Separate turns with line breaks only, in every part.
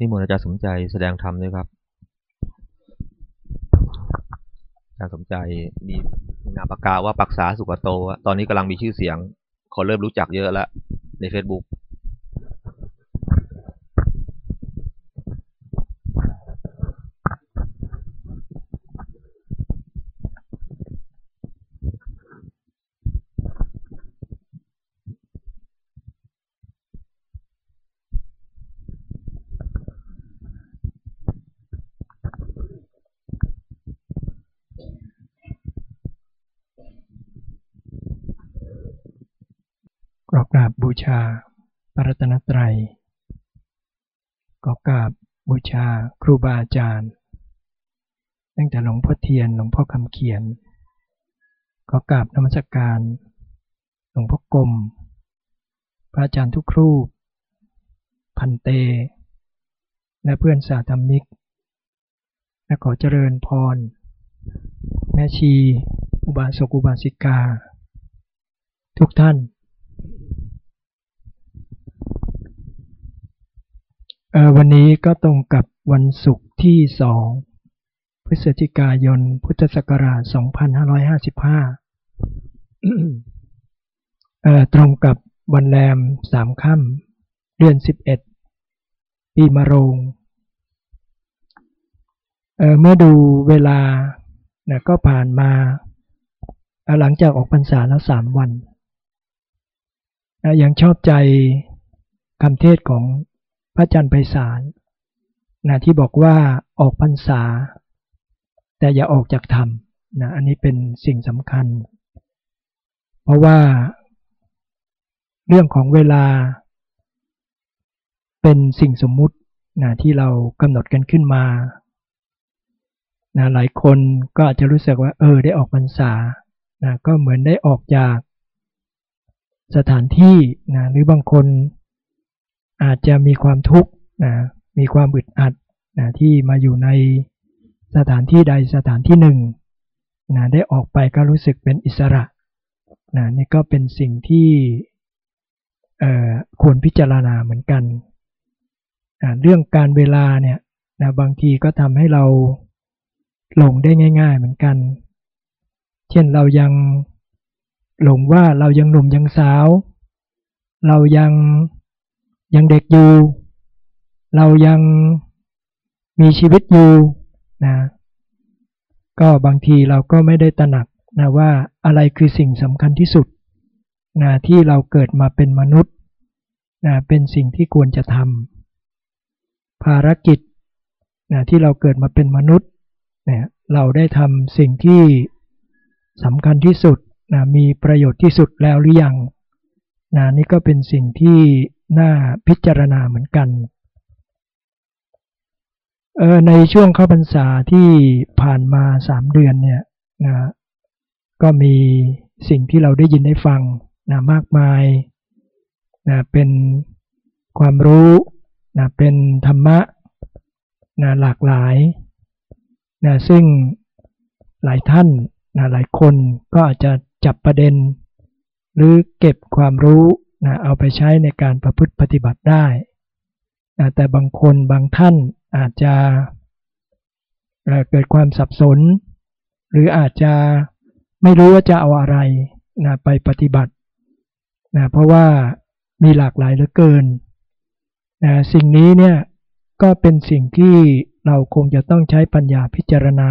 นิมนต์อาจารย์สมใจแสดงธรรมด้วยครับ อาจารย์สมใจมีนามปากกาว่าปักษาสุกโตะตอนนี้กำลังมีชื่อเสียงขอเริ่มรู้จักเยอะแล้วใน Facebook
กรอกราบบูชาพระรัตนตรัยก็กราบบูชาครูบาอาจารย์ ตั้งแต่หลวงพ่อเทียนหลวงพ่อคำเขียน ก็กราบนมัสการ หลวงพ่อกรมพระอาจารย์ทุกครูป พันเต และเพื่อนสาธมิก และขอเจริญพร แม่ชี อุบาสกอุบาสิกา ทุกท่าน เอ่อ วันนี้ก็ตรงกับวันศุกร์ที่สองพฤศจิกายน พุทธศักราช 2555 ตรงกับวันแรมสามค่ำเดือน 11 ปีมะโรงเเมื่อดูเวลานะก็ผ่านมาหลังจากออกพรรษาแล้วสามวันยังชอบใจคำเทศของ ระอาจารย์ไพศาลนะที่บอกว่าออกพรรษา แต่อย่าออกจากธรรมนะอันนี้เป็นสิ่งสำคัญ เพราะว่าเรื่องของเวลา เป็นสิ่งสมมุตินะที่เรากำหนดกันขึ้นมานะหลายคนก็อาจจะรู้สึกว่า เออ ได้ออกพรรษานะก็เหมือนได้ออกจากสถานที่นะหรือบางคน อาจจะมีความทุกข์นะมีความอึดอัดนะที่มาอยู่ในสถานที่ใดสถานที่หนึ่งนะได้ออกไปก็รู้สึกเป็นอิสระนะนี่ก็เป็นสิ่งที่ควรพิจารณาเหมือนกันนะเรื่องการเวลาเนี่ยนะบางทีก็ทำให้เราหลงได้ง่าย ๆ เหมือนกัน เช่นเรายังหลงว่าเรายังหนุ่มยังสาว เรายัง ยังเด็กอยู่ เรายังมีชีวิตอยู่นะก็บางทีเราก็ไม่ได้ตระหนักนะว่าอะไรคือสิ่งสำคัญที่สุดนะที่เราเกิดมาเป็นมนุษย์นะเป็นสิ่งที่ควรจะทำภารกิจนะที่เราเกิดมาเป็นมนุษย์นี่ยเราได้ทำสิ่งที่สำคัญที่สุดนะมีประโยชน์ที่สุดแล้วหรือยังนะนี่ก็เป็นสิ่งที่ น่าพิจารณาเหมือนกันเออในช่วงเข้าพรรษาที่ผ่านมาสามเดือนเนี่ยนะก็มีสิ่งที่เราได้ยินได้ฟังนะมากมายนะเป็นความรู้นะเป็นธรรมะนะหลากหลายนะซึ่งหลายท่านนะหลายคนก็อาจจะจับประเด็น หรือเก็บความรู้ นะเอาไปใช้ในการประพฤติปฏิบัติได้นะแต่บางคนบางท่านอาจจะเกิดความสับสน หรืออาจจะไม่รู้ว่าจะเอาอะไรนะไปปฏิบัตินะเพราะว่ามีหลากหลายเหลือเกินนะสิ่งนี้เนี่ยก็เป็นสิ่งที่เราคงจะต้องใช้ปัญญาพิจารณา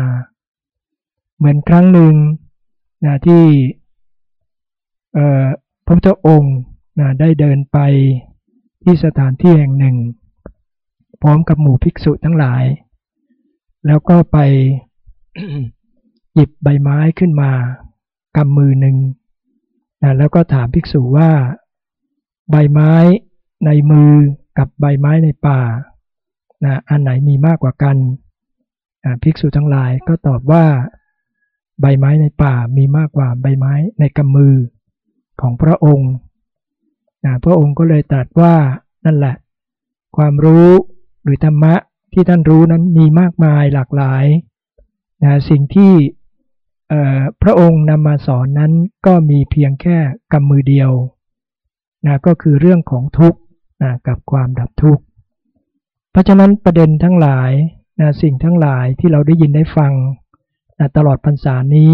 เหมือนครั้งหนึ่งนะที่พระพุทธองค์ นะได้เดินไปที่สถานที่แห่งหนึ่ง พร้อมกับหมู่ภิกษุทั้งหลาย แล้วก็ไปหยิบใบไม้ขึ้นมากำมือหนึ่งนะแล้วก็ถามภิกษุว่า ใบไม้ในมือกับใบไม้ในป่านะอันไหนมีมากกว่ากันภิกษุทั้งหลายก็ตอบว่า ใบไม้ในป่ามีมากกว่าใบไม้ในกำมือของพระองค์ พระองค์ก็เลยตรัสว่านั่นแหละ ความรู้หรือธรรมะที่ท่านรู้นั้นมีมากมายหลากหลายนะสิ่งที่พระองค์นำมาสอนนั้นก็มีเพียงแค่กำมือเดียวนะก็คือเรื่องของทุกข์นะกับความดับทุกข์ เพราะฉะนั้นประเด็นทั้งหลายนะสิ่งทั้งหลายที่เราได้ยินได้ฟังนะตลอดพรรษานี้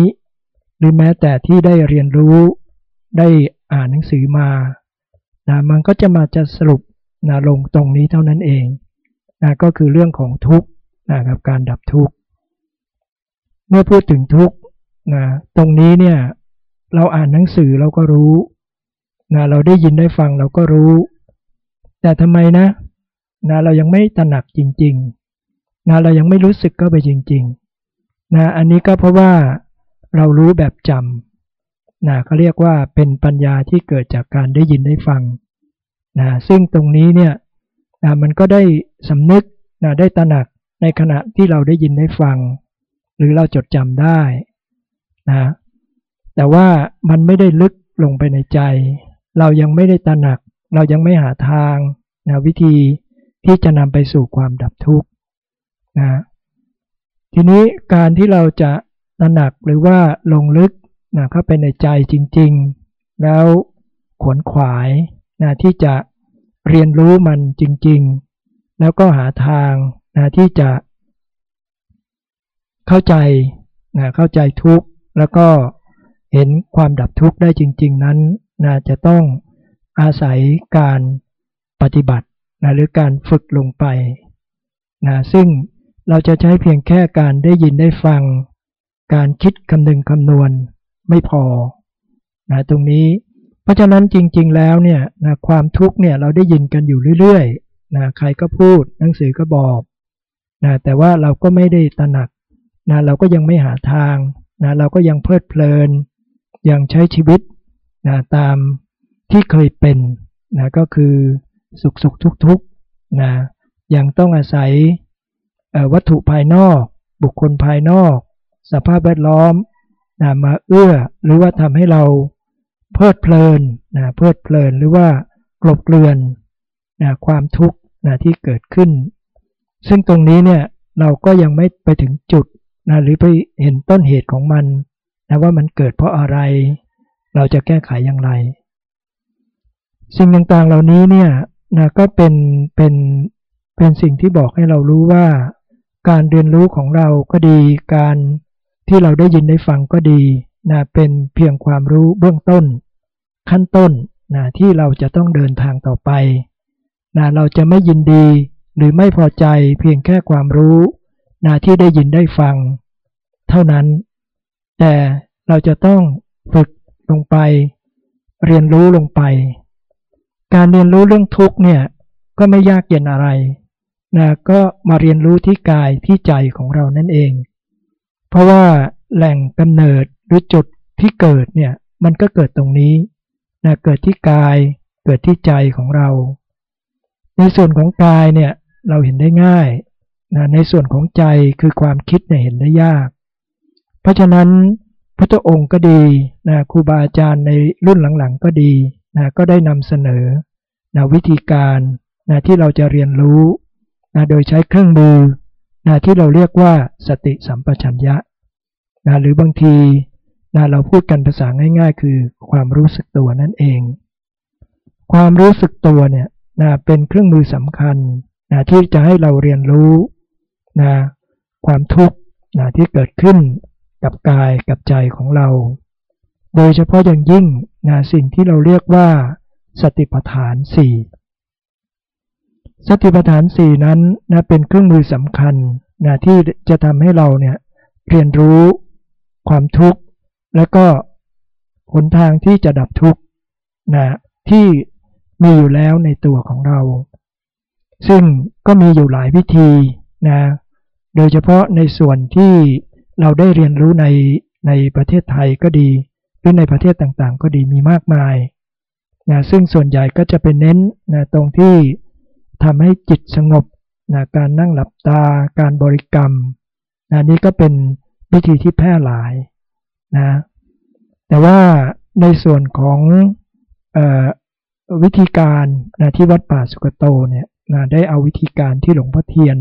หรือแม้แต่ที่ได้เรียนรู้ได้อ่านหนังสือมา นะมันก็จะมาจะสรุปนะลงตรงนี้เท่านั้นเองนะก็คือเรื่องของทุกข์นะครับการดับทุกข์เมื่อพูดถึงทุกข์นะตรงนี้เนี่ยเราอ่านหนังสือเราก็รู้นะเราได้ยินได้ฟังเราก็รู้ แต่ทำไมนะนะเรายังไม่ตระหนักจริงๆนะเรายังไม่รู้สึกก็ไปจริงๆนะอันนี้ก็เพราะว่าเรารู้แบบจำ นะเขาเรียกว่าเป็นปัญญาที่เกิดจากการได้ยินได้ฟังนะซึ่งตรงนี้เนี่ยนะมันก็ได้สำนึกนะได้ตระหนักในขณะที่เราได้ยินได้ฟัง หรือเราจดจำได้นะแต่ว่ามันไม่ได้ลึกลงไปในใจ เรายังไม่ได้ตระหนัก เรายังไม่หาทางนะวิธีที่จะนำไปสู่ความดับทุกข์นะทีนี้การที่เราจะตระหนักหรือว่าลงลึก นะเข้าไปในใจจริง ๆ แล้วขวนขวายนะที่จะเรียนรู้มันจริง ๆ แล้วก็หาทางนะที่จะ เข้าใจนะเข้าใจทุกข์แล้วก็เห็นความดับทุกข์ได้จริง ๆ นั้นนะจะต้องอาศัยการปฏิบัตินะหรือการฝึกลงไปนะซึ่งเราจะใช้เพียงแค่การได้ยินได้ฟัง การคิดคำนึงคำนวณ ไม่พอนะตรงนี้ เพราะฉะนั้นจริง ๆ แล้วเนี่ยนะความทุกข์เนี่ยเราได้ยินกันอยู่เรื่อยๆนะใครก็พูดหนังสือก็บอกนะแต่ว่าเราก็ไม่ได้ตระหนักนะเราก็ยังไม่หาทางนะเราก็ยังเพลิดเพลิน ยังใช้ชีวิตนะตามที่เคยเป็นนะก็คือสุขสุขทุกทุกนะยังต้องอาศัยวัตถุภายนอก บุคคลภายนอก สภาพแวดล้อม นะมาเอื้อหรือว่าทำให้เราเพลิดเพลินนะเพลิดเพลินหรือว่ากลบเกลื่อนนะความทุกข์นะที่เกิดขึ้น ซึ่งตรงนี้เนี่ยเราก็ยังไม่ไปถึงจุดนะหรือไปเห็นต้นเหตุของมันนะว่ามันเกิดเพราะอะไร เราจะแก้ไขอย่างไร สิ่งต่างๆเหล่านี้เนี่ยนะก็เป็นเป็นเป็นสิ่งที่บอกให้เรารู้ว่า การเรียนรู้ของเราก็ดีการ ที่เราได้ยินได้ฟังก็ดีนะเป็นเพียงความรู้เบื้องต้น ขั้นต้นนะที่เราจะต้องเดินทางต่อไปนะเราจะไม่ยินดีหรือไม่พอใจเพียงแค่ความรู้นะที่ได้ยินได้ฟัง เท่านั้น แต่เราจะต้องฝึกลงไป เรียนรู้ลงไป การเรียนรู้เรื่องทุกเนี่ยก็ไม่ยากเย็นอะไรนะก็มาเรียนรู้ที่กายที่ใจของเรานั่นเอง เพราะว่าแหล่งกำเนิดหรือจุดที่เกิดเนี่ยมันก็เกิดตรงนี้นะเกิดที่กายเกิดที่ใจของเรา ในส่วนของกายเนี่ยเราเห็นได้ง่ายนะในส่วนของใจคือความคิดเนี่ยเห็นได้ยาก เพราะฉะนั้นพระองค์ก็ดีนะครูบาอาจารย์ในรุ่นหลังๆก็ดีนะก็ได้นำเสนอนะวิธีการนะที่เราจะเรียนรู้นะโดยใช้เครื่องมือ นะที่เราเรียกว่าสติสัมปชัญญะนะหรือบางทีนะเราพูดกันภาษาง่าย ๆ คือความรู้สึกตัวนั่นเอง ความรู้สึกตัวเนี่ยนะเป็นเครื่องมือสำคัญนะที่จะให้เราเรียนรู้นะความทุกข์นะที่เกิดขึ้นกับกายกับใจของเรา โดยเฉพาะอย่างยิ่งนะสิ่งที่เราเรียกว่าสติปัฏฐานสี่ สติปัฏฐานสี่นั้นนะเป็นเครื่องมือสำคัญนะที่จะทำให้เราเนี่ยเรียนรู้ความทุกข์ และก็หนทางที่จะดับทุกข์นะที่มีอยู่แล้วในตัวของเรา ซึ่งก็มีอยู่หลายวิธีนะโดยเฉพาะในส่วนที่เราได้เรียนรู้ในในประเทศไทยก็ดี หรือในประเทศต่างๆ ก็ดีมีมากมายนะซึ่งส่วนใหญ่ก็จะเป็นเน้นนะตรงที่ ทำให้จิตสงบนะการนั่งหลับตา การบริกรรมนะนี่ก็เป็นวิธีที่แพร่หลายนะแต่ว่าในส่วนของออวิธีการนะที่วัดป่าสุกโตเนี่ยนะได้เอาวิธีการที่หลวงพ่อเทียน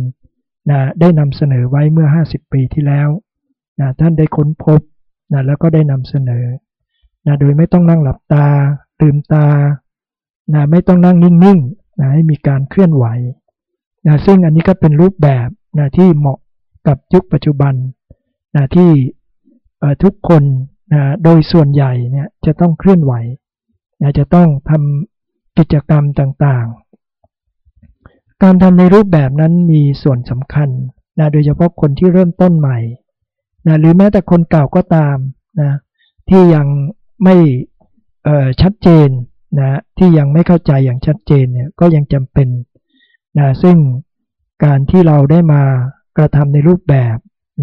นะได้นำเสนอไว้เมื่อ 50 ปีที่แล้วนะท่านได้ค้นพบนะแล้วก็ได้นำเสนอนะโดยไม่ต้องนั่งหลับตาลืมตานะไม่ต้องนั่งนิ่งๆ นะให้มีการเคลื่อนไหวนะซึ่งอันนี้ก็เป็นรูปแบบนะที่เหมาะกับยุคปัจจุบันนะที่ทุกคนนะโดยส่วนใหญ่เนี่ยจะต้องเคลื่อนไหวนะจะต้องทำกิจกรรมต่างๆ การทำในรูปแบบนั้นมีส่วนสำคัญนะโดยเฉพาะคนที่เริ่มต้นใหม่นะหรือแม้แต่คนเก่าก็ตามนะที่ยังไม่ชัดเจน นะที่ยังไม่เข้าใจอย่างชัดเจนเนี่ยก็ยังจำเป็นนะซึ่งการที่เราได้มากระทำในรูปแบบ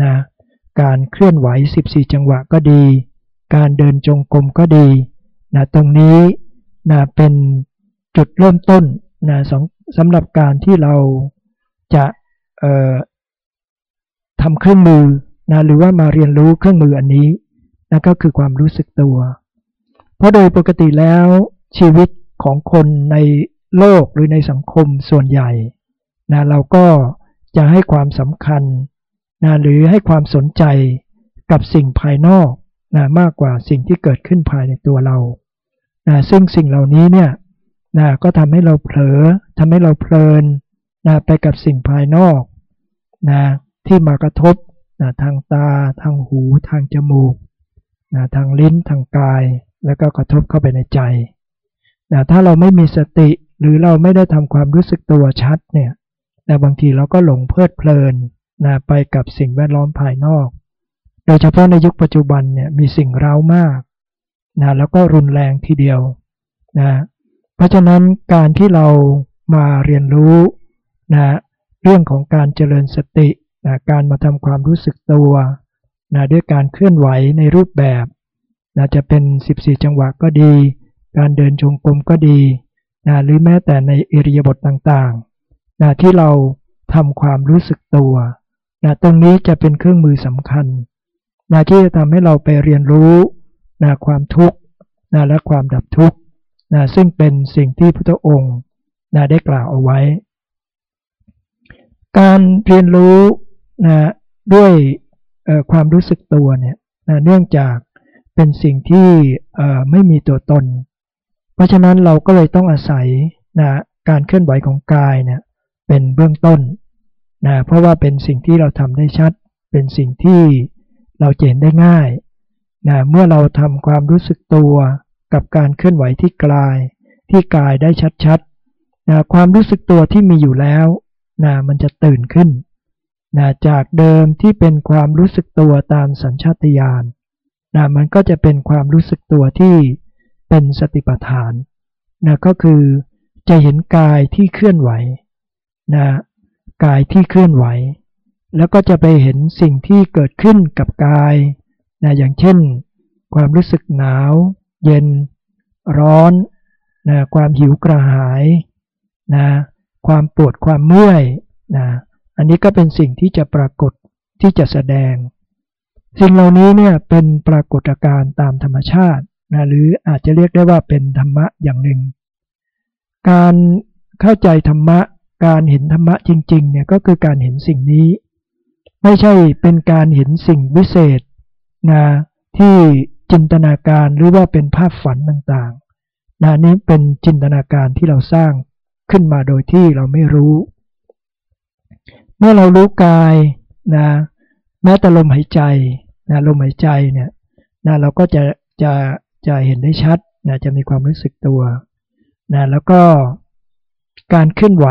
นะการเคลื่อนไหว 14 จังหวะก็ดี การเดินจงกรมก็ดีนะตรงนี้นะเป็นจุดเริ่มต้นนะสำหรับการที่เราจะทำเครื่องมือนะหรือว่ามาเรียนรู้เครื่องมืออันนี้นะก็คือความรู้สึกตัว เพราะโดยปกติแล้ว ชีวิตของคนในโลกหรือในสังคมส่วนใหญ่นะเราก็จะให้ความสำคัญนะหรือให้ความสนใจกับสิ่งภายนอกนะมากกว่าสิ่งที่เกิดขึ้นภายในตัวเรานะซึ่งสิ่งเหล่านี้เนี่ยนะก็ทำให้เราเผลอทำให้เราเพลินนะไปกับสิ่งภายนอกนะที่มากระทบนะทางตา ทางหู ทางจมูกนะทางลิ้น ทางกาย แล้วก็กระทบเข้าไปในใจ นะถ้าเราไม่มีสติหรือเราไม่ได้ทำความรู้สึกตัวชัดเนี่ยนะบางทีเราก็หลงเพลิดเพลินนะไปกับสิ่งแวดล้อมภายนอก โดยเฉพาะในยุคปัจจุบันเนี่ยมีสิ่งเร้ามากนะแล้วก็รุนแรงทีเดียวนะเพราะฉะนั้นการที่เรามาเรียนรู้นะเรื่องของการเจริญสตินะการมาทำความรู้สึกตัวนะด้วยการเคลื่อนไหวในรูปแบบนะจะเป็น 14 จังหวะก็ดี การเดินจงกรมก็ดีนะหรือแม้แต่ในเอริยบทต่างๆนะที่เราทำความรู้สึกตัวนะตรงนี้จะเป็นเครื่องมือสำคัญนะที่จะทำให้เราไปเรียนรู้นะความทุกข์นะและความดับทุกข์นะซึ่งเป็นสิ่งที่พระองค์นะได้กล่าวเอาไว้ การเรียนรู้นะด้วยความรู้สึกตัวเนี่ยนะเนื่องจากเป็นสิ่งที่ไม่มีตัวตน เพราะฉะนั้นเราก็เลยต้องอาศัยนะการเคลื่อนไหวของกายเนี่ยเป็นเบื้องต้นนะเพราะว่าเป็นสิ่งที่เราทำได้ชัด เป็นสิ่งที่เราเจนได้ง่ายนะเมื่อเราทำความรู้สึกตัวกับการเคลื่อนไหวที่กลายที่กายได้ชัดๆนะความรู้สึกตัวที่มีอยู่แล้วนะมันจะตื่นขึ้นนะจากเดิมที่เป็นความรู้สึกตัวตามสัญชาตญาณนะมันก็จะเป็นความรู้สึกตัวที่ เป็นสติปัฏฐานนะก็คือจะเห็นกายที่เคลื่อนไหวนะกายที่เคลื่อนไหว แล้วก็จะไปเห็นสิ่งที่เกิดขึ้นกับกายนะอย่างเช่น ความรู้สึกหนาว เย็น ร้อนนะความหิวกระหายนะความปวดความเมื่อยนะอันนี้ก็เป็นสิ่งที่จะปรากฏที่จะแสดง สิ่งเหล่านี้เนี่ยเป็นปรากฏการณ์ตามธรรมชาติ นะหรืออาจจะเรียกได้ว่าเป็นธรรมะอย่างหนึ่ง การเข้าใจธรรมะ การเห็นธรรมะจริงๆเนี่ยก็คือการเห็นสิ่งนี้ ไม่ใช่เป็นการเห็นสิ่งวิเศษนะที่จินตนาการหรือว่าเป็นภาพฝันต่างๆนะนี้เป็นจินตนาการที่เราสร้างขึ้นมาโดยที่เราไม่รู้ เมื่อเรารู้กายนะแม้แต่ลมหายใจนะลมหายใจเนี่ยนะเราก็จะจะ จะเห็นได้ชัดนะจะมีความรู้สึกตัวนะแล้วก็การเคลื่อนไหว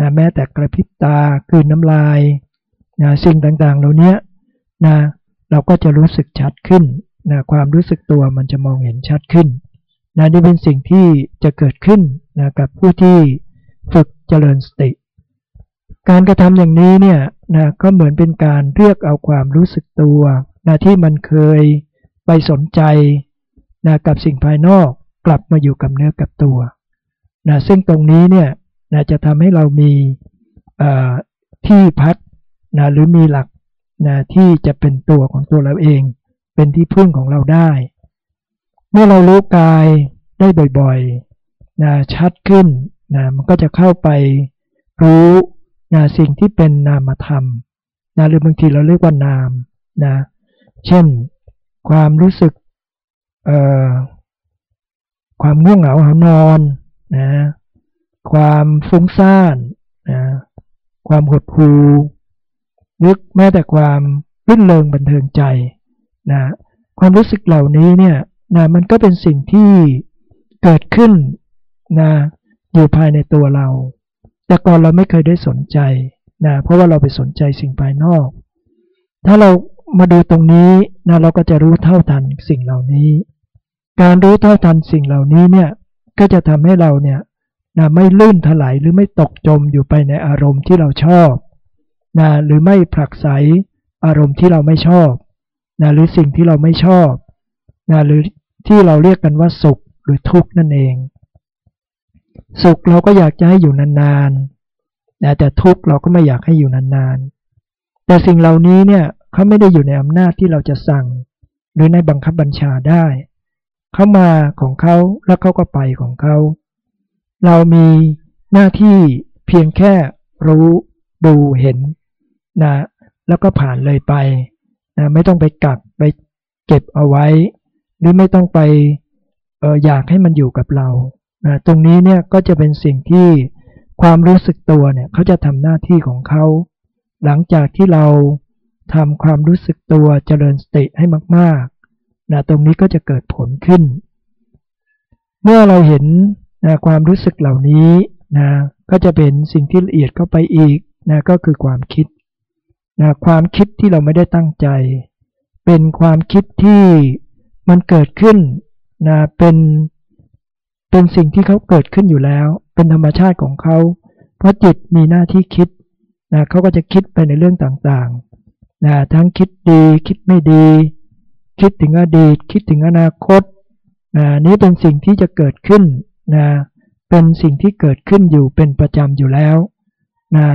นะแม้แต่กระพริบตาคืนน้ำลายนะสิ่งต่างๆ เหล่านี้นะเราก็จะรู้สึกชัดขึ้นนะความรู้สึกตัวมันจะมองเห็นชัดขึ้นนะนี่เป็นสิ่งที่จะเกิดขึ้นนะกับผู้ที่ฝึกเจริญสติ การกระทำอย่างนี้เนี่ยนะก็เหมือนเป็นการเรียกเอาความรู้สึกตัวนะที่มันเคยไปสนใจ นะกับสิ่งภายนอกกลับมาอยู่กับเนื้อกับตัวนะซึ่งตรงนี้เนี่ยนะจะทำให้เรามีที่พักนะหรือมีหลักนะที่จะเป็นตัวของตัวเราเอง เป็นที่พึ่งของเราได้ เมื่อเรารู้กายได้บ่อยๆนะชัดขึ้นนะมันก็จะเข้าไปรู้นะสิ่งที่เป็นนามธรรมนะหรือบางทีเราเรียกว่านามนะเช่น ความรู้สึก ความง่วงเหงาหานอนนะความฟุ้งซ่านนะความหดหู่หรือแม้แต่ความรื่นเริงบันเทิงใจนะความรู้สึกเหล่านี้เนี่ยนะมันก็เป็นสิ่งที่เกิดขึ้นนะอยู่ภายในตัวเรา แต่ก่อนเราไม่เคยได้สนใจนะเพราะว่าเราไปสนใจสิ่งภายนอก ถ้าเรามาดูตรงนี้นะเราก็จะรู้เท่าทันสิ่งเหล่านี้ การรู้เท่าทันสิ่งเหล่านี้เนี่ยก็จะทำให้เราเนี่ยนะไม่ลื่นถลายหรือไม่ตกจมอยู่ไปในอารมณ์ที่เราชอบนะหรือไม่ผลักไสอารมณ์ที่เราไม่ชอบนะหรือสิ่งที่เราไม่ชอบนะหรือที่เราเรียกกันว่าสุขหรือทุกข์นั่นเอง สุขเราก็อยากจะให้อยู่นานๆนะแต่ทุกข์เราก็ไม่อยากให้อยู่นานๆ แต่สิ่งเหล่านี้เนี่ยเขาไม่ได้อยู่ในอำนาจที่เราจะสั่ง หรือในบังคับบัญชาได้ เขามาของเขาแล้วเขาก็ไปของเขา เรามีหน้าที่เพียงแค่รู้ดูเห็นนะแล้วก็ผ่านเลยไปนะไม่ต้องไปกักไปเก็บเอาไว้ หรือไม่ต้องไปอออยากให้มันอยู่กับเรานะตรงนี้เนี่ยก็จะเป็นสิ่งที่ความรู้สึกตัวเนี่ยเขาจะทำหน้าที่ของเขา หลังจากที่เราทำความรู้สึกตัวเจริญสติให้มากๆ นะตรงนี้ก็จะเกิดผลขึ้น เมื่อเราเห็นนะความรู้สึกเหล่านี้นะก็จะเป็นสิ่งที่ละเอียดเข้าไปอีกนะก็คือความคิดนะความคิดที่เราไม่ได้ตั้งใจ เป็นความคิดที่มันเกิดขึ้นนะเป็นเป็นสิ่งที่เขาเกิดขึ้นอยู่แล้ว เป็นธรรมชาติของเขา เพราะจิตมีหน้าที่คิดนะเขาก็จะคิดไปในเรื่องต่างๆนะทั้งคิดดีคิดไม่ดี คิดถึงอดีต คิดถึงอนาคตนะนี้เป็นสิ่งที่จะเกิดขึ้นนะเป็นสิ่งที่เกิดขึ้นอยู่เป็นประจำอยู่แล้วนะ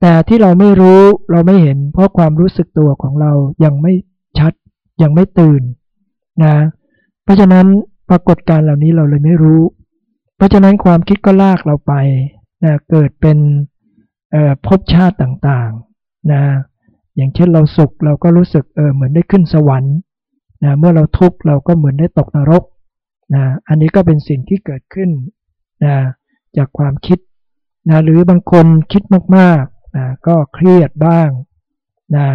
แต่ที่เราไม่รู้เราไม่เห็น เพราะความรู้สึกตัวของเรายังไม่ชัด ยังไม่ตื่นนะเพราะฉะนั้นปรากฏการเหล่านี้เราเลยไม่รู้ เพราะฉะนั้นความคิดก็ลากเราไปนะเกิดเป็นภพชาติต่างๆนะอย่างเช่นเราสุขเราก็รู้สึกเออเหมือนได้ขึ้นสวรรค์ นะเมื่อเราทุกข์เราก็เหมือนได้ตกนรกนะอันนี้ก็เป็นสิ่งที่เกิดขึ้นนะจากความคิดนะหรือบางคนคิดมากๆนะก็เครียดบ้างนะ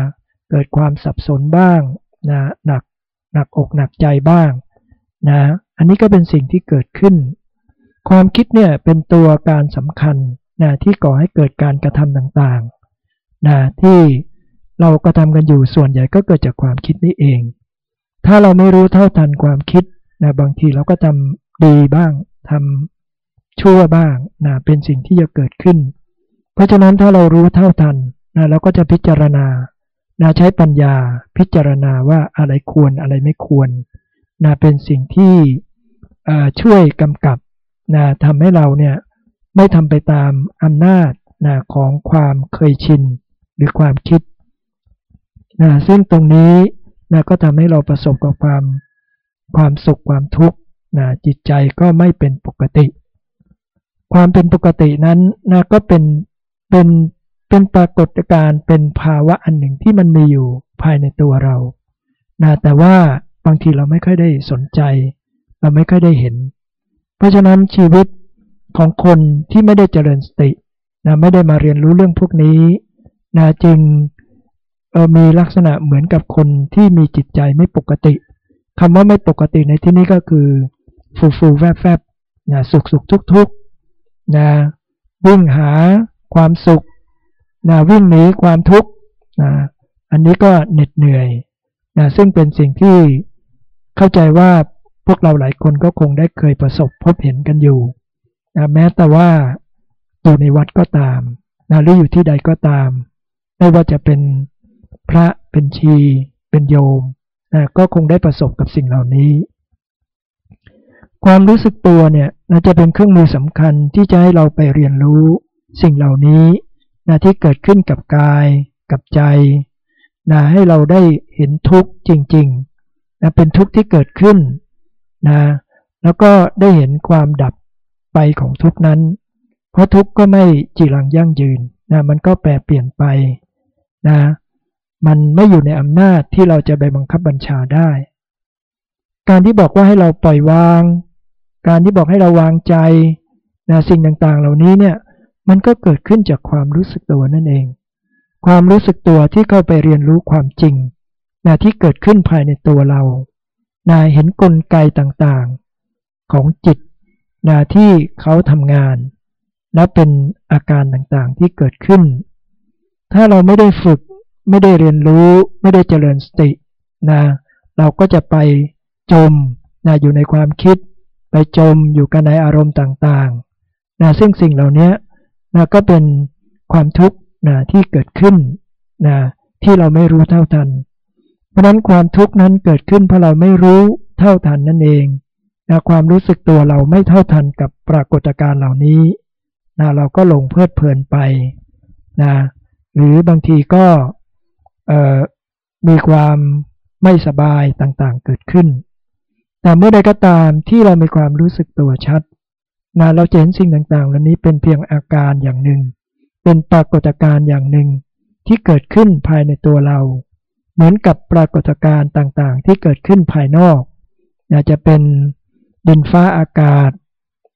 เกิดความสับสนบ้างนะหนักหนักอกหนักใจบ้างนะอันนี้ก็เป็นสิ่งที่เกิดขึ้น ความคิดเนี่ยเป็นตัวการสำคัญนะที่ก่อให้เกิดการกระทำต่างๆนะที่เรากระทำกันอยู่ส่วนใหญ่ก็เกิดจากความคิดนี่เอง ถ้าเราไม่รู้เท่าทันความคิดนะบางทีเราก็ทำดีบ้างทำชั่วบ้างนะเป็นสิ่งที่จะเกิดขึ้น เพราะฉะนั้นถ้าเรารู้เท่าทันนะเราก็จะพิจารณานะใช้ปัญญาพิจารณาว่าอะไรควรอะไรไม่ควรนะเป็นสิ่งที่ช่วยกำกับนะทำให้เราเนี่ยไม่ทำไปตามอำนาจนะของความเคยชินหรือความคิดนะซึ่งตรงนี้ นะก็ทำให้เราประสบกับความความสุขความทุกข์นะจิตใจก็ไม่เป็นปกติ ความเป็นปกตินั้นนะก็เป็นเป็นเป็นปรากฏการณ์เป็นภาวะอันหนึ่งที่มันมีอยู่ภายในตัวเรานะแต่ว่าบางทีเราไม่ค่อยได้สนใจ เราไม่ค่อยได้เห็น เพราะฉะนั้นชีวิตของคนที่ไม่ได้เจริญสตินะไม่ได้มาเรียนรู้เรื่องพวกนี้นะจึง มีลักษณะเหมือนกับคนที่มีจิตใจไม่ปกติคำว่าไม่ปกติในที่นี้ก็คือ ฟูฟูแวบแวบนะสุขสุขทุกทุกนะวิ่งหาความสุขนะวิ่งหนีความทุกข์นะอันนี้ก็เหน็ดเหนื่อยนะซึ่งเป็นสิ่งที่เข้าใจว่าพวกเราหลายคนก็คงได้เคยประสบพบเห็นกันอยู่นะแม้แต่ว่าอยู่ในวัดก็ตามนะหรืออยู่ที่ใดก็ตาม ไม่ว่าจะเป็น พระเป็นชี เป็นโยมนะก็คงได้ประสบกับสิ่งเหล่านี้ ความรู้สึกตัวเนี่ยนะจะเป็นเครื่องมือสำคัญที่จะให้เราไปเรียนรู้ สิ่งเหล่านี้นะที่เกิดขึ้นกับกาย กับใจนะให้เราได้เห็นทุกข์จริงๆนะเป็นทุกข์ที่เกิดขึ้นนะแล้วก็ได้เห็นความดับไปของทุกข์นั้น เพราะทุกข์ก็ไม่จีรังยั่งยืนนะมันก็แปรเปลี่ยนไปนะ มันไม่อยู่ในอำนาจที่เราจะไปบังคับบัญชาได้ การที่บอกว่าให้เราปล่อยวาง การที่บอกให้เราวางใจนะสิ่งต่างๆ เหล่านี้เนี่ยมันก็เกิดขึ้นจากความรู้สึกตัวนั่นเอง ความรู้สึกตัวที่เข้าไปเรียนรู้ความจริงนะที่เกิดขึ้นภายในตัวเรานะเห็นนกลไกต่างๆ ของจิตนะที่เขาทำงาน และเป็นอาการต่างๆที่เกิดขึ้น ถ้าเราไม่ได้ฝึก ไม่ได้เรียนรู้ไม่ได้เจริญสตินะเราก็จะไปจมนะอยู่ในความคิด ไปจมอยู่กันในอารมณ์ต่างๆนะซึ่งสิ่งเหล่านี้นะก็เป็นความทุกข์นะที่เกิดขึ้นนะที่เราไม่รู้เท่าทัน เพราะนั้นความทุกข์นั้นเกิดขึ้นเพราะเราไม่รู้เท่าทันนั่นเองนะความรู้สึกตัวเราไม่เท่าทันกับปรากฏการณ์เหล่านี้นะเราก็หลงเพลิดเพลินไปนะหรือบางทีก็ มีความไม่สบายต่างๆเกิดขึ้น แต่เมื่อใดก็ตามที่เรามีความรู้สึกตัวชัดนะเราจะเห็นสิ่งต่างๆเหล่านี้เป็นเพียงอาการอย่างหนึ่ง เป็นปรากฏการณ์อย่างหนึ่งที่เกิดขึ้นภายในตัวเรา เหมือนกับปรากฏการณ์ต่างๆ ที่เกิดขึ้นภายนอกนะจะเป็นดินฟ้าอากาศ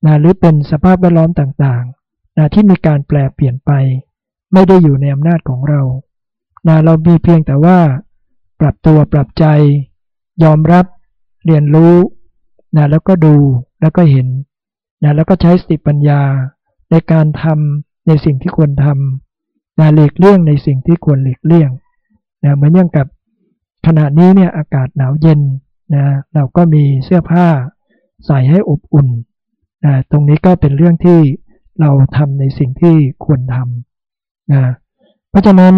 นะหรือเป็นสภาพแวดล้อมต่างๆนะที่มีการแปลเปลี่ยนไป ไม่ได้อยู่ในอำนาจของเรา นะเรามีเพียงแต่ว่า ปรับตัวปรับใจ ยอมรับ เรียนรู้นะแล้วก็ดูแล้วก็เห็นนะแล้วก็ใช้สติปัญญาในการทำในสิ่งที่ควรทำนะหลีกเลี่ยงในสิ่งที่ควรหลีกเลี่ยงนะเหมือนอย่างกับขณะนี้เนี่ยอากาศหนาวเย็นนะเราก็มีเสื้อผ้าใส่ให้อบอุ่นนะตรงนี้ก็เป็นเรื่องที่เราทำในสิ่งที่ควรทำนะเพราะฉะนั้น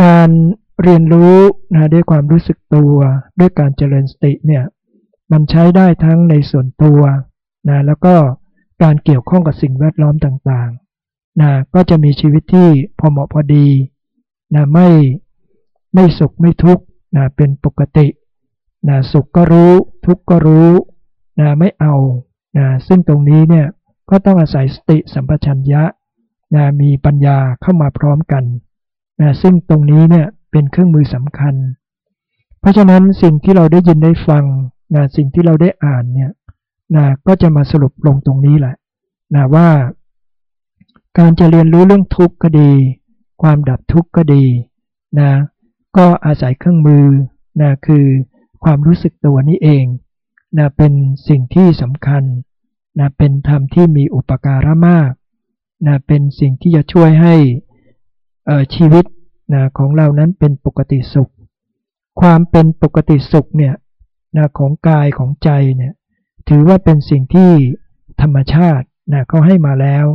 การเรียนรู้นะด้วยความรู้สึกตัว ด้วยการเจริญสติเนี่ยมันใช้ได้ทั้งในส่วนตัวนะแล้วก็การเกี่ยวข้องกับสิ่งแวดล้อมต่างๆนะก็จะมีชีวิตที่พอเหมาะพอดีนะไม่ไม่สุขไม่ทุกข์นะเป็นปกตินะสุขก็รู้ทุกข์ก็รู้นะไม่เอานะซึ่งตรงนี้เนี่ยก็ต้องอาศัยสติสัมปชัญญะนะมีปัญญาเข้ามาพร้อมกัน นะซึ่งตรงนี้เนี่ยเป็นเครื่องมือสำคัญ เพราะฉะนั้นสิ่งที่เราได้ยินได้ฟังนะสิ่งที่เราได้อ่านเนี่ยนะก็จะมาสรุปลงตรงนี้แหละนะว่าการจะเรียนรู้เรื่องทุกข์ก็ดี ความดับทุกข์ก็ดีนะก็อาศัยเครื่องมือนะคือความรู้สึกตัวนี้เองนะเป็นสิ่งที่สำคัญนะเป็นธรรมที่มีอุปการะมากนะเป็นสิ่งที่จะช่วยให้ ชีวิตนะของเรานั้นเป็นปกติสุข ความเป็นปกติสุขเนี่ยนะของกายของใจเนี่ยถือว่าเป็นสิ่งที่ธรรมชาตินะเขาให้มาแล้ว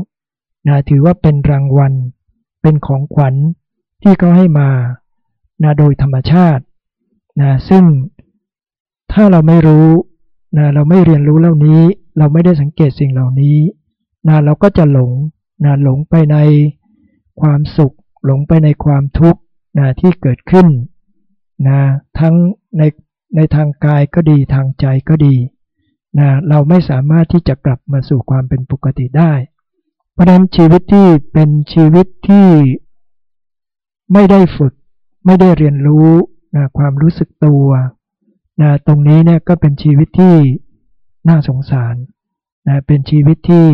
นะถือว่าเป็นรางวัล เป็นของขวัญที่เขาให้มานะโดยธรรมชาตินะซึ่งถ้าเราไม่รู้นะเราไม่เรียนรู้เหล่านี้ เราไม่ได้สังเกตสิ่งเหล่านี้นะเราก็จะหลงนะหลงไปในความสุข หลงไปในความทุกข์นะที่เกิดขึ้นนะทั้งในในทางกายก็ดีทางใจก็ดีนะเราไม่สามารถที่จะกลับมาสู่ความเป็นปกติได้ เพราะนั้นชีวิตที่เป็นชีวิตที่ไม่ได้ฝึก ไม่ได้เรียนรู้นะความรู้สึกตัวนะตรงนี้เนี่ยก็เป็นชีวิตที่น่าสงสารนะเป็นชีวิตที่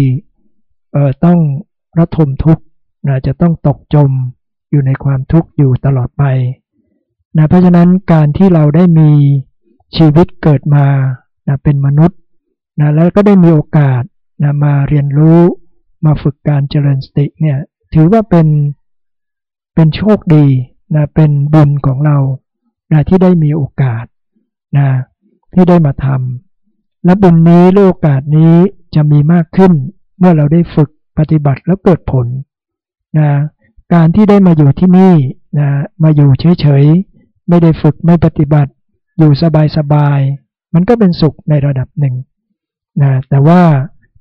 เอ่อต้องระทมทุกข์นะจะต้องตกจม อยู่ในความทุกข์อยู่ตลอดไปนะเพราะฉะนั้นการที่เราได้มีชีวิตเกิดมานะเป็นมนุษย์นะแล้วก็ได้มีโอกาสนะมาเรียนรู้มาฝึกการเจริญสติเนี่ยถือว่าเป็นเป็นโชคดีนะเป็นบุญของเรานะที่ได้มีโอกาสนะที่ได้มาทำและบุญนี้โอกาสนี้จะมีมากขึ้น เมื่อเราได้ฝึกปฏิบัติแล้วเกิดผลนะ การที่ได้มาอยู่ที่นี่นะมาอยู่เฉยๆ ไม่ได้ฝึกไม่ปฏิบัติ อยู่สบายๆ มันก็เป็นสุขในระดับหนึ่งนะแต่ว่า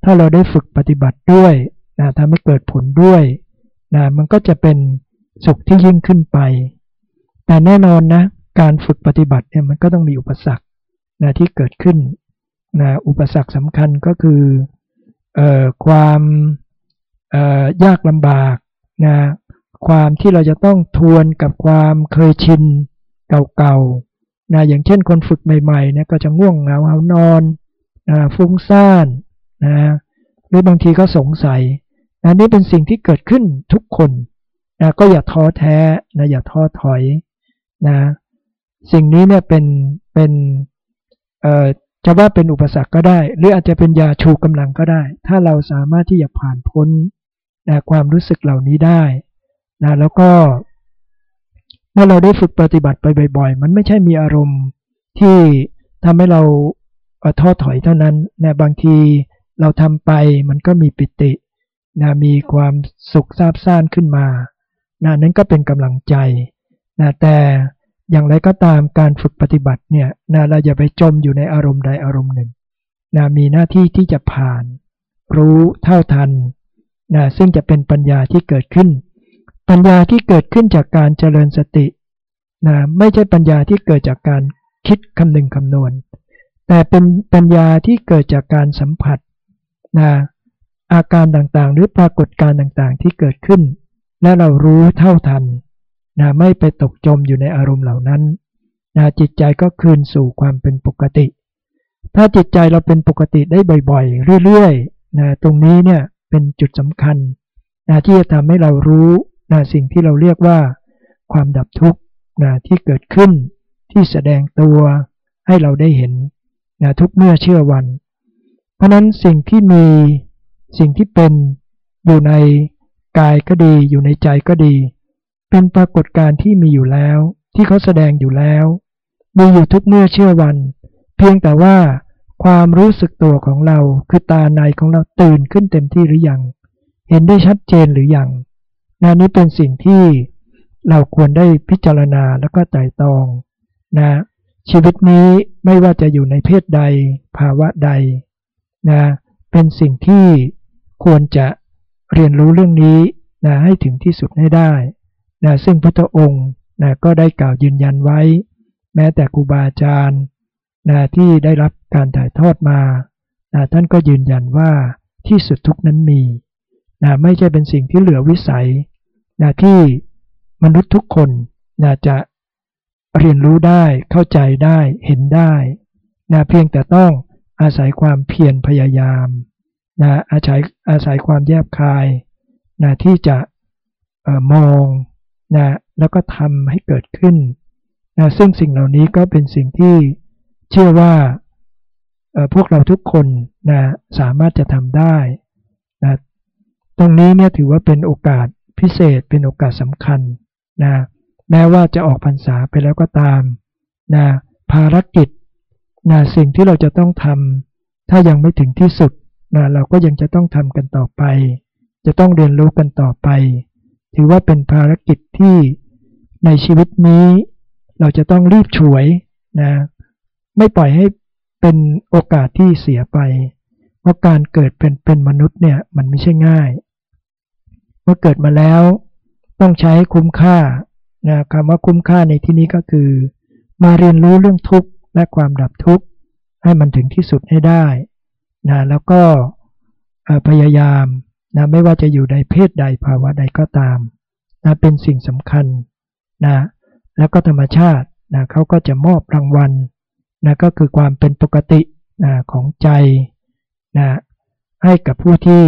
ถ้าเราได้ฝึกปฏิบัติด้วยนะทำให้เกิดผลด้วยนะมันก็จะเป็นสุขที่ยิ่งขึ้นไป แต่แน่นอนนะการฝึกปฏิบัติเนี่ยมันก็ต้องมีอุปสรรคนะที่เกิดขึ้นนะอุปสรรคสำคัญก็คือออความยากลำบากนะ ความที่เราจะต้องทวนกับความเคยชินเก่าๆนะอย่างเช่นคนฝึกใหม่ๆเนี่ยก็จะง่วงเหงาเอานอนนะฟุ้งซ่านนะหรือบางทีก็สงสัยนะนี่เป็นสิ่งที่เกิดขึ้นทุกคนนะก็อย่าท้อแท้นะอย่าท้อถอยนะสิ่งนี้เนี่ยเป็นเป็นเอ่อจะว่าเป็นอุปสรรคก็ได้ หรืออาจจะเป็นยาชูกำลังก็ได้ ถ้าเราสามารถที่จะผ่านพ้นนะความรู้สึกเหล่านี้ได้ นะแล้วก็เมื่อเราได้ฝึกปฏิบัติไปบ่อย ๆ มันไม่ใช่มีอารมณ์ที่ทำให้เราท้อถอยเท่านั้นนะบางทีเราทำไปมันก็มีปิตินะมีความสุขซาบซ่านขึ้นมานะนั้นก็เป็นกำลังใจนะแต่อย่างไรก็ตามการฝึกปฏิบัติเนี่ยนะเราอย่าไปจมอยู่ในอารมณ์ใดอารมณ์หนึ่งนะมีหน้าที่ที่จะผ่าน รู้เท่าทันนะซึ่งจะเป็นปัญญาที่เกิดขึ้น ปัญญาที่เกิดขึ้นจากการเจริญสตินะไม่ใช่ปัญญาที่เกิดจากการคิดคำนึงคำนวณ แต่เป็นปัญญาที่เกิดจากการสัมผัสนะอาการต่างๆ หรือปรากฏการต่างๆที่เกิดขึ้น และเรารู้เท่าทันนะไม่ไปตกจมอยู่ในอารมณ์เหล่านั้นนะจิตใจก็คืนสู่ความเป็นปกติ ถ้าจิตใจเราเป็นปกติได้บ่อยๆ เรื่อยๆนะตรงนี้เนี่ยเป็นจุดสำคัญนะที่จะทำให้เรารู้ นะสิ่งที่เราเรียกว่า ความดับทุกข์นะที่เกิดขึ้นที่แสดงตัวให้เราได้เห็นนะทุกเมื่อเชื่อวัน เพราะนั้นสิ่งที่มีสิ่งที่เป็นอยู่ในกายก็ดีอยู่ในใจก็ดี เป็นปรากฏการณ์ที่มีอยู่แล้ว ที่เขาแสดงอยู่แล้ว มีอยู่ทุกเมื่อเชื่อวัน เพียงแต่ว่าความรู้สึกตัวของเราคือตาในของเราตื่นขึ้นเต็มที่หรือยัง เห็นได้ชัดเจนหรือยัง นานี้เป็นสิ่งที่เราควรได้พิจารณาแล้วก็ไต่ตองนะชีวิตนี้ไม่ว่าจะอยู่ในเพศใดภาวะใดนะเป็นสิ่งที่ควรจะเรียนรู้เรื่องนี้นะให้ถึงที่สุดให้ได้นะซึ่งพระองค์นะก็ได้กล่าวยืนยันไว้ แม้แต่ครูบาอาจารย์นะที่ได้รับการถ่ายทอดมานะท่านก็ยืนยันว่าที่สุดทุกนั้นมี นะไม่ใช่เป็นสิ่งที่เหลือวิสัยนะที่มนุษย์ทุกคนนะจะเรียนรู้ได้เข้าใจได้เห็นได้นะเพียงแต่ต้องอาศัยความเพียรพยายามนะอาศัยอาศัยความแยบคายนะที่จะออมองนะแล้วก็ทำให้เกิดขึ้นนะซึ่งสิ่งเหล่านี้ก็เป็นสิ่งที่เชื่อว่าพวกเราทุกคนนะสามารถจะทำได้นะ ตรงนี้เนี่ยถือว่าเป็นโอกาสพิเศษเป็นโอกาสสำคัญนะแม้ว่าจะออกพรรษาไปแล้วก็ตามนะภารกิจนะสิ่งที่เราจะต้องทำถ้ายังไม่ถึงที่สุดนะเราก็ยังจะต้องทำกันต่อไป จะต้องเรียนรู้กันต่อไป ถือว่าเป็นภารกิจที่ในชีวิตนี้ เราจะต้องรีบฉวยนะไม่ปล่อยให้เป็นโอกาสที่เสียไป เพราะการเกิดเป็นเป็นมนุษย์เนี่ยมันไม่ใช่ง่าย มื่อเกิดมาแล้วต้องใช้คุ้มค่านะคำว่าคุ้มค่าในที่นี้ก็คือ มาเรียนรู้เรื่องทุกข์และความดับทุกข์ให้มันถึงที่สุดให้ได้นะแล้วก็พยายามนะไม่ว่าจะอยู่ในเพศใดภาวะใดก็ตามนะเป็นสิ่งสำคัญนะแล้วก็ธรรมชาตินะเขาก็จะมอบรางวัลนะก็คือความเป็นปกตินะของใจนะให้กับผู้ที่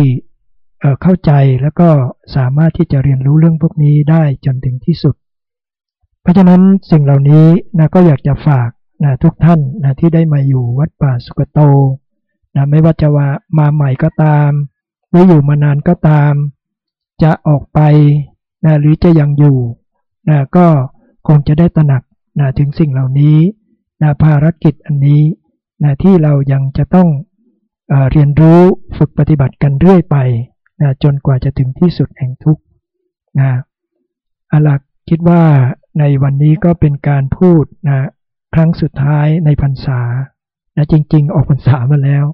เข้าใจแล้วก็สามารถที่จะเรียนรู้เรื่องพวกนี้ได้จนถึงที่สุด เพราะฉะนั้นสิ่งเหล่านี้นะก็อยากจะฝากนะทุกท่านนะที่ได้มาอยู่วัดป่าสุกโตนะไม่ว่าจะว่ามาใหม่ก็ตามหรืออยู่มานานก็ตาม จะออกไปนะหรือจะยังอยู่นะก็คงจะได้ตระหนักนะถึงสิ่งเหล่านี้นะภารกิจอันนี้นะที่เรายังจะต้องเอเรียนรู้ฝึกปฏิบัติกันเรื่อยไป นะจนกว่าจะถึงที่สุดแห่งทุกข์นะอาลักคิดว่าในวันนี้ก็เป็นการพูดนะครั้งสุดท้ายในพรรษานะจริง ๆ ออกพรรษามาแล้ว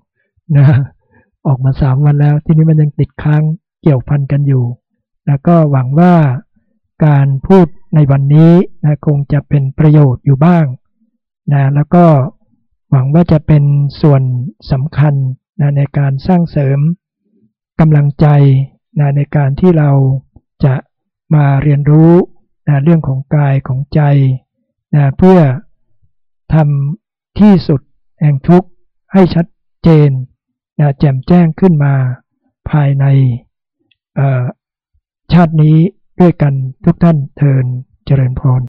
นะออกมาสามวันแล้ว ที่นี้มันยังติดค้างเกี่ยวพันกันอยู่นะก็หวังว่าการพูดในวันนี้นะคงจะเป็นประโยชน์อยู่บ้างนะแล้วก็หวังว่าจะเป็นส่วนสำคัญนะในการสร้างเสริม กำลังใจนะในการที่เราจะมาเรียนรู้นะเรื่องของกายของใจนะเพื่อทำที่สุดแห่งทุกข์ให้ชัดเจนนะแจ่มแจ้งขึ้นมาภายในชาตินี้ด้วยกันทุกท่านเทินเจริญพร